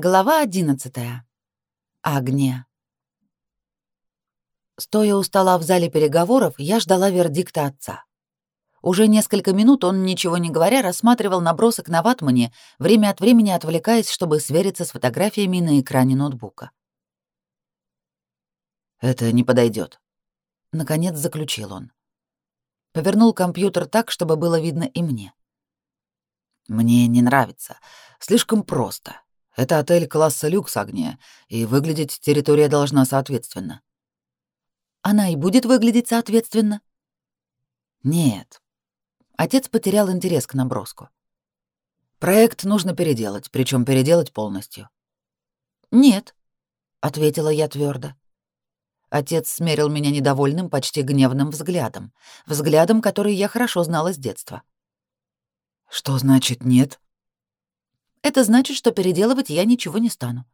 Глава одиннадцатая. Агния. Стоя у стола в зале переговоров, я ждала вердикта отца. Уже несколько минут он, ничего не говоря, рассматривал набросок на ватмане, время от времени отвлекаясь, чтобы свериться с фотографиями на экране ноутбука. «Это не подойдет, наконец заключил он. Повернул компьютер так, чтобы было видно и мне. «Мне не нравится. Слишком просто. Это отель класса люкс, Агния, и выглядеть территория должна соответственно. Она и будет выглядеть соответственно? Нет. Отец потерял интерес к наброску. Проект нужно переделать, причем переделать полностью. Нет, ответила я твердо. Отец смерил меня недовольным, почти гневным взглядом, взглядом, который я хорошо знала с детства. Что значит нет? Это значит, что переделывать я ничего не стану.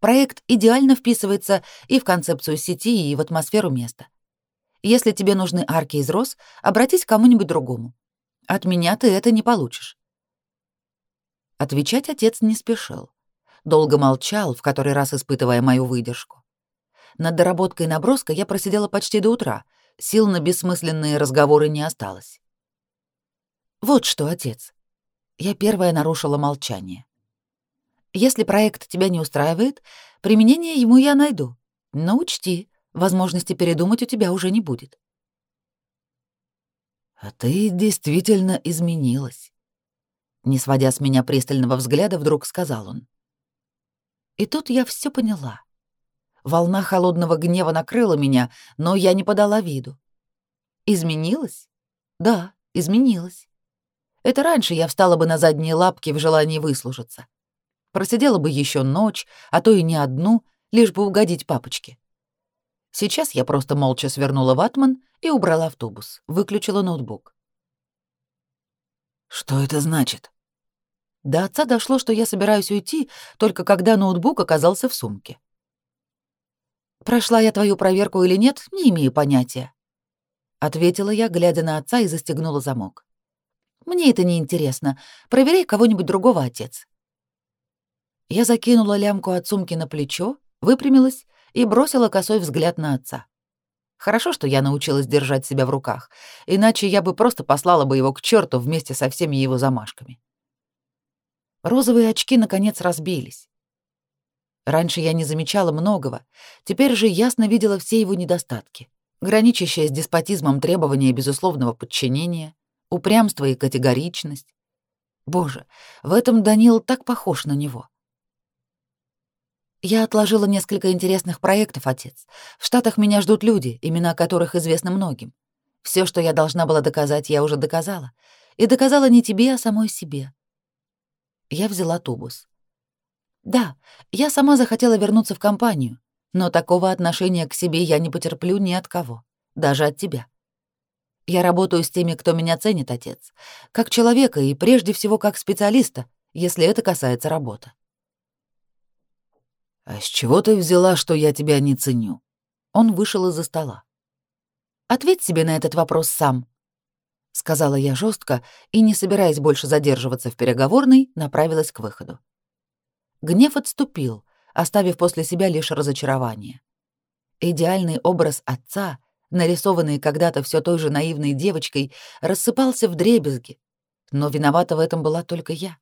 Проект идеально вписывается и в концепцию сети, и в атмосферу места. Если тебе нужны арки из роз, обратись к кому-нибудь другому. От меня ты это не получишь. Отвечать отец не спешил. Долго молчал, в который раз испытывая мою выдержку. Над доработкой наброска я просидела почти до утра. Сил на бессмысленные разговоры не осталось. Вот что, отец. Я первая нарушила молчание. Если проект тебя не устраивает, применение ему я найду. Но учти, возможности передумать у тебя уже не будет. А ты действительно изменилась. Не сводя с меня пристального взгляда, вдруг сказал он. И тут я все поняла. Волна холодного гнева накрыла меня, но я не подала виду. Изменилась? Да, изменилась. Это раньше я встала бы на задние лапки в желании выслужиться. Просидела бы еще ночь, а то и не одну, лишь бы угодить папочке. Сейчас я просто молча свернула ватман и убрала автобус, выключила ноутбук. «Что это значит?» До отца дошло, что я собираюсь уйти, только когда ноутбук оказался в сумке. «Прошла я твою проверку или нет, не имею понятия», — ответила я, глядя на отца, и застегнула замок. Мне это не интересно. Проверяй кого-нибудь другого, отец. Я закинула лямку от сумки на плечо, выпрямилась и бросила косой взгляд на отца. Хорошо, что я научилась держать себя в руках, иначе я бы просто послала бы его к черту вместе со всеми его замашками. Розовые очки наконец разбились. Раньше я не замечала многого, теперь же ясно видела все его недостатки, граничащие с деспотизмом требования безусловного подчинения, упрямство и категоричность. Боже, в этом Данил так похож на него. Я отложила несколько интересных проектов, отец. В Штатах меня ждут люди, имена которых известны многим. Все, что я должна была доказать, я уже доказала. И доказала не тебе, а самой себе. Я взяла тубус. Да, я сама захотела вернуться в компанию, но такого отношения к себе я не потерплю ни от кого, даже от тебя. Я работаю с теми, кто меня ценит, отец, как человека и прежде всего как специалиста, если это касается работы. А с чего ты взяла, что я тебя не ценю? Он вышел из-за стола. Ответь себе на этот вопрос сам, сказала я жестко и, не собираясь больше задерживаться в переговорной, направилась к выходу. Гнев отступил, оставив после себя лишь разочарование. Идеальный образ отца — нарисованный когда-то все той же наивной девочкой, рассыпался в дребезги. Но виновата в этом была только я.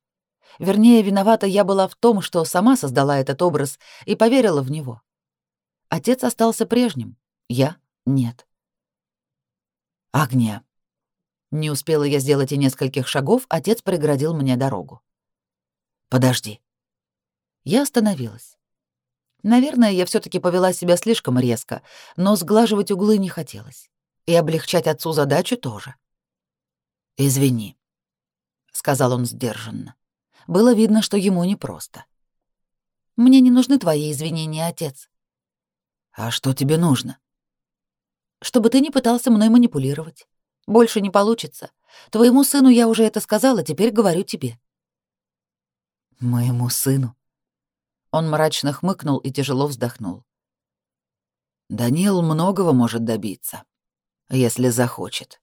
Вернее, виновата я была в том, что сама создала этот образ и поверила в него. Отец остался прежним, я — нет. Огня. Не успела я сделать и нескольких шагов, отец преградил мне дорогу. «Подожди». Я остановилась. Наверное, я все таки повела себя слишком резко, но сглаживать углы не хотелось. И облегчать отцу задачу тоже. «Извини», — сказал он сдержанно. Было видно, что ему непросто. «Мне не нужны твои извинения, отец». «А что тебе нужно?» «Чтобы ты не пытался мной манипулировать. Больше не получится. Твоему сыну я уже это сказала, теперь говорю тебе». «Моему сыну?» Он мрачно хмыкнул и тяжело вздохнул. Даниил многого может добиться, если захочет.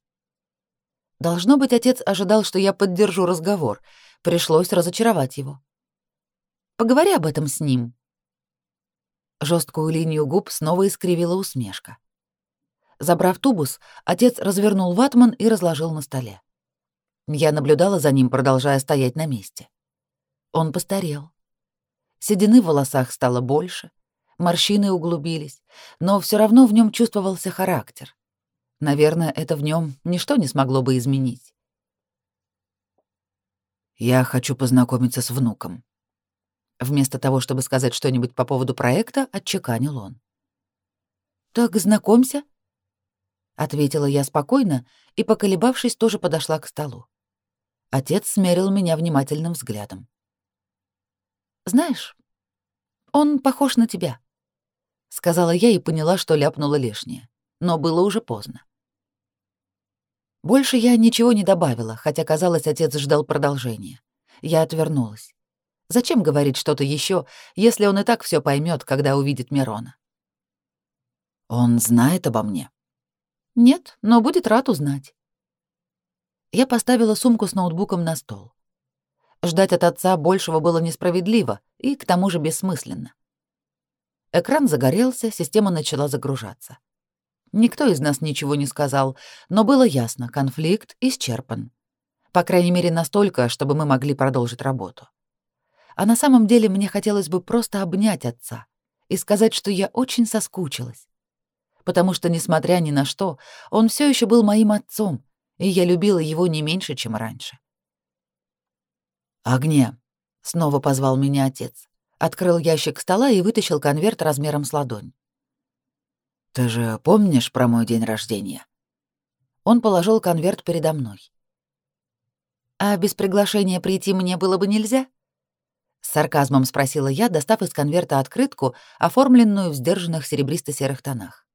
Должно быть, отец ожидал, что я поддержу разговор. Пришлось разочаровать его. Поговори об этом с ним. Жесткую линию губ снова искривила усмешка. Забрав тубус, отец развернул ватман и разложил на столе. Я наблюдала за ним, продолжая стоять на месте. Он постарел. Седины в волосах стало больше, морщины углубились, но все равно в нем чувствовался характер. Наверное, это в нем ничто не смогло бы изменить. «Я хочу познакомиться с внуком». Вместо того, чтобы сказать что-нибудь по поводу проекта, отчеканил он. «Так знакомься», — ответила я спокойно и, поколебавшись, тоже подошла к столу. Отец смерил меня внимательным взглядом. «Знаешь, он похож на тебя», — сказала я и поняла, что ляпнула лишнее, но было уже поздно. Больше я ничего не добавила, хотя, казалось, отец ждал продолжения. Я отвернулась. Зачем говорить что-то еще, если он и так все поймет, когда увидит Мирона? Он знает обо мне? Нет, но будет рад узнать. Я поставила сумку с ноутбуком на стол. Ждать от отца большего было несправедливо и к тому же бессмысленно. Экран загорелся, система начала загружаться. Никто из нас ничего не сказал, но было ясно, конфликт исчерпан. По крайней мере, настолько, чтобы мы могли продолжить работу. А на самом деле мне хотелось бы просто обнять отца и сказать, что я очень соскучилась. Потому что, несмотря ни на что, он все еще был моим отцом, и я любила его не меньше, чем раньше. «Огне!» — снова позвал меня отец. Открыл ящик стола и вытащил конверт размером с ладонь. Ты же помнишь про мой день рождения? Он положил конверт передо мной. А без приглашения прийти мне было бы нельзя? С сарказмом спросила я, достав из конверта открытку, оформленную в сдержанных серебристо-серых тонах.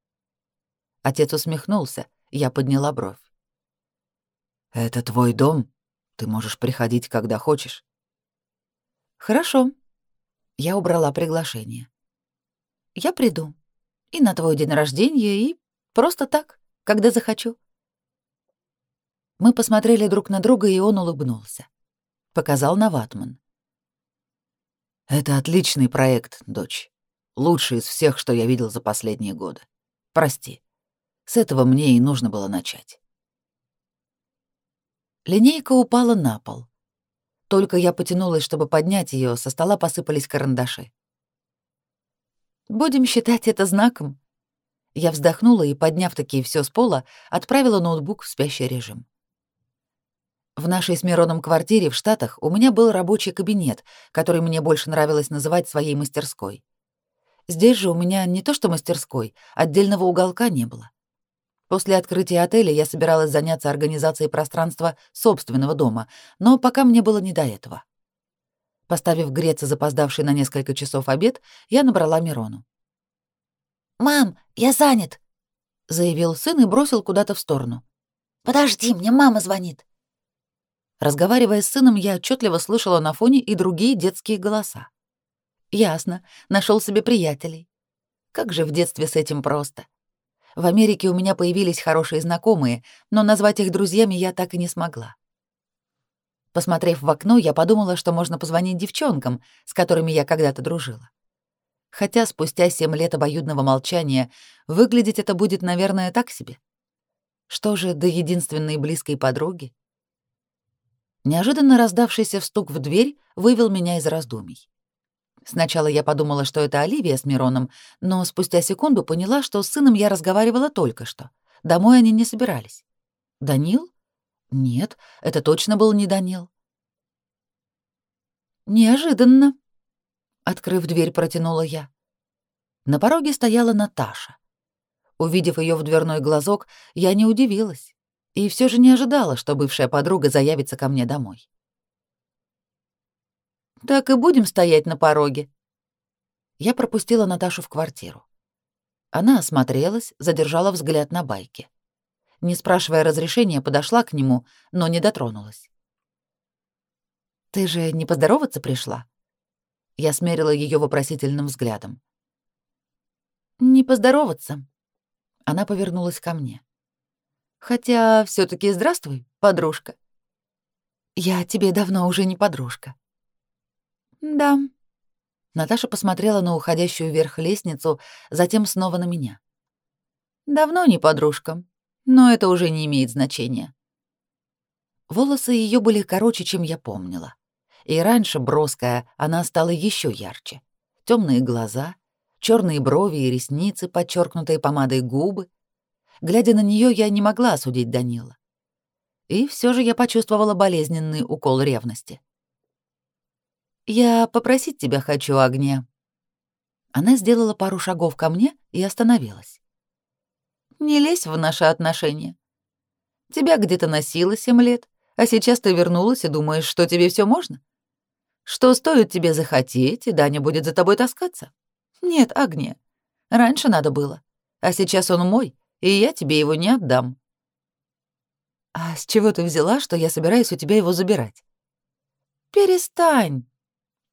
Отец усмехнулся, я подняла бровь. «Это твой дом. Ты можешь приходить, когда хочешь». «Хорошо». Я убрала приглашение. «Я приду». И на твой день рождения, и просто так, когда захочу. Мы посмотрели друг на друга, и он улыбнулся. Показал на ватман. Это отличный проект, дочь. Лучший из всех, что я видел за последние годы. Прости. С этого мне и нужно было начать. Линейка упала на пол. Только я потянулась, чтобы поднять ее, со стола посыпались карандаши. Будем считать это знаком. Я вздохнула и, подняв такие все с пола, отправила ноутбук в спящий режим. В нашей с Мироном квартире в Штатах у меня был рабочий кабинет, который мне больше нравилось называть своей мастерской. Здесь же у меня не то что мастерской, отдельного уголка не было. После открытия отеля я собиралась заняться организацией пространства собственного дома, но пока мне было не до этого. Поставив греться запоздавший на несколько часов обед, я набрала Мирону. «Мам, я занят», — заявил сын и бросил куда-то в сторону. «Подожди, мне мама звонит». Разговаривая с сыном, я отчетливо слышала на фоне и другие детские голоса. Ясно, нашел себе приятелей. Как же в детстве с этим просто. В Америке у меня появились хорошие знакомые, но назвать их друзьями я так и не смогла. Посмотрев в окно, я подумала, что можно позвонить девчонкам, с которыми я когда-то дружила. Хотя спустя семь лет обоюдного молчания выглядеть это будет, наверное, так себе. Что же до единственной близкой подруги? Неожиданно раздавшийся стук в дверь вывел меня из раздумий. Сначала я подумала, что это Оливия с Мироном, но спустя секунду поняла, что с сыном я разговаривала только что. Домой они не собирались. Данил? Нет, это точно был не Данил. Неожиданно. Открыв дверь, протянула я. На пороге стояла Наташа. Увидев ее в дверной глазок, я не удивилась и все же не ожидала, что бывшая подруга заявится ко мне домой. «Так и будем стоять на пороге». Я пропустила Наташу в квартиру. Она осмотрелась, задержала взгляд на байке не спрашивая разрешения, подошла к нему, но не дотронулась. «Ты же не поздороваться пришла?» Я смерила ее вопросительным взглядом. «Не поздороваться». Она повернулась ко мне. «Хотя все таки здравствуй, подружка». «Я тебе давно уже не подружка». «Да, Наташа посмотрела на уходящую вверх лестницу, затем снова на меня. Давно не подружка, но это уже не имеет значения. Волосы ее были короче, чем я помнила. И раньше броская она стала еще ярче. Темные глаза, черные брови и ресницы, подчеркнутые помадой губы. Глядя на нее, я не могла осудить Данила. И все же я почувствовала болезненный укол ревности. «Я попросить тебя хочу, Агния». Она сделала пару шагов ко мне и остановилась. «Не лезь в наши отношения. Тебя где-то носило семь лет, а сейчас ты вернулась и думаешь, что тебе все можно? Что стоит тебе захотеть, и Даня будет за тобой таскаться? Нет, Агния, раньше надо было, а сейчас он мой, и я тебе его не отдам». «А с чего ты взяла, что я собираюсь у тебя его забирать?» «Перестань!»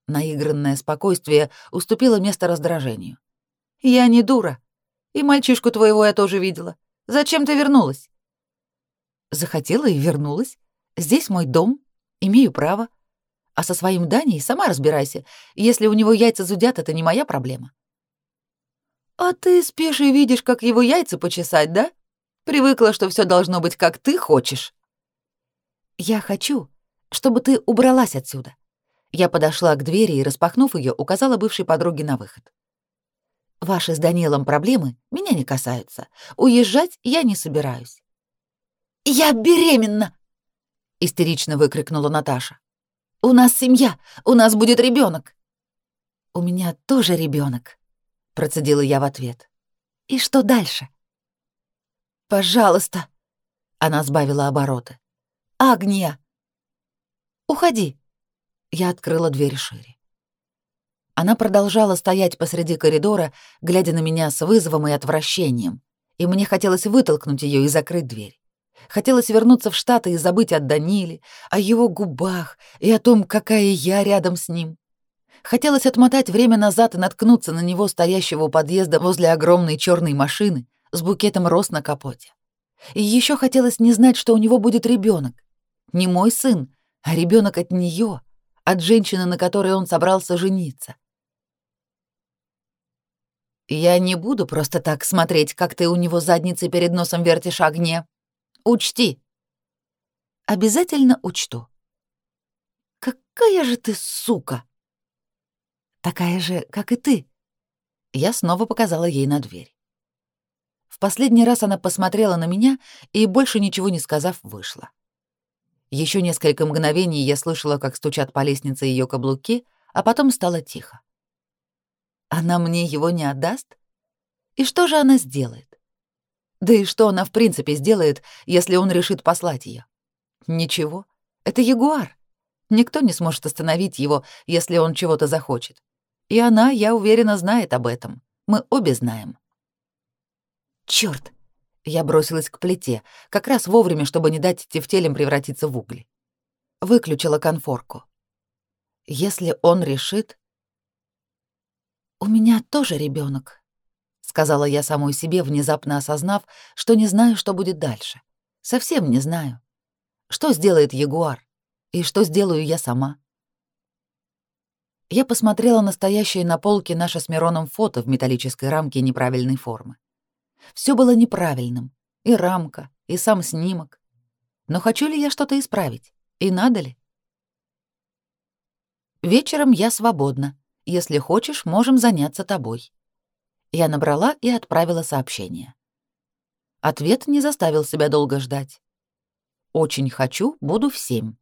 Наигранное спокойствие уступило место раздражению. «Я не дура. И мальчишку твоего я тоже видела. Зачем ты вернулась?» «Захотела и вернулась. Здесь мой дом. Имею право. А со своим Даней сама разбирайся. Если у него яйца зудят, это не моя проблема». «А ты спишь и видишь, как его яйца почесать, да? Привыкла, что все должно быть, как ты хочешь». «Я хочу, чтобы ты убралась отсюда. Я подошла к двери и, распахнув ее, указала бывшей подруге на выход. «Ваши с Данилом проблемы меня не касаются. Уезжать я не собираюсь». «Я беременна!» — истерично выкрикнула Наташа. «У нас семья, у нас будет ребенок. «У меня тоже ребенок, процедила я в ответ. «И что дальше?» «Пожалуйста!» — она сбавила обороты. «Агния!» «Уходи!» Я открыла дверь шире. Она продолжала стоять посреди коридора, глядя на меня с вызовом и отвращением, и мне хотелось вытолкнуть ее и закрыть дверь. Хотелось вернуться в Штаты и забыть о Даниле, о его губах и о том, какая я рядом с ним. Хотелось отмотать время назад и наткнуться на него, стоящего у подъезда возле огромной черной машины с букетом роз на капоте. И еще хотелось не знать, что у него будет ребенок. Не мой сын, а ребенок от нее, от женщины, на которой он собрался жениться. Я не буду просто так смотреть, как ты у него задницей перед носом вертишь огне. Учти. Обязательно учту. Какая же ты сука! Такая же, как и ты. Я снова показала ей на дверь. В последний раз она посмотрела на меня и, больше ничего не сказав, вышла. Еще несколько мгновений я слышала, как стучат по лестнице ее каблуки, а потом стало тихо. Она мне его не отдаст? И что же она сделает? Да и что она в принципе сделает, если он решит послать ее? Ничего. Это ягуар. Никто не сможет остановить его, если он чего-то захочет. И она, я уверена, знает об этом. Мы обе знаем. Черт! Я бросилась к плите, как раз вовремя, чтобы не дать тефтелям превратиться в угли. Выключила конфорку. Если он решит... «У меня тоже ребенок, сказала я самой себе, внезапно осознав, что не знаю, что будет дальше. Совсем не знаю. Что сделает Ягуар? И что сделаю я сама? Я посмотрела на стоящее на полке наше с Мироном фото в металлической рамке неправильной формы. Все было неправильным. И рамка, и сам снимок. Но хочу ли я что-то исправить? И надо ли? Вечером я свободна. Если хочешь, можем заняться тобой. Я набрала и отправила сообщение. Ответ не заставил себя долго ждать. Очень хочу, буду в семь.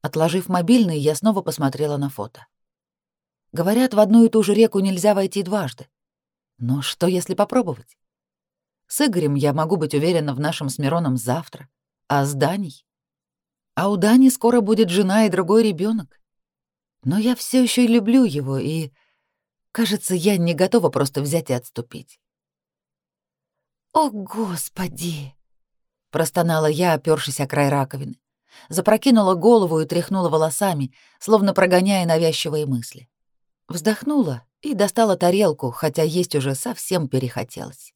Отложив мобильный, я снова посмотрела на фото. Говорят, в одну и ту же реку нельзя войти дважды. Но что, если попробовать? С Игорем я могу быть уверена в нашем с Мироном завтра, а с Даней? А у Дани скоро будет жена и другой ребенок. Но я все еще люблю его, и, кажется, я не готова просто взять и отступить. «О, Господи!» — простонала я, опёршись о край раковины. Запрокинула голову и тряхнула волосами, словно прогоняя навязчивые мысли. Вздохнула и достала тарелку, хотя есть уже совсем перехотелось.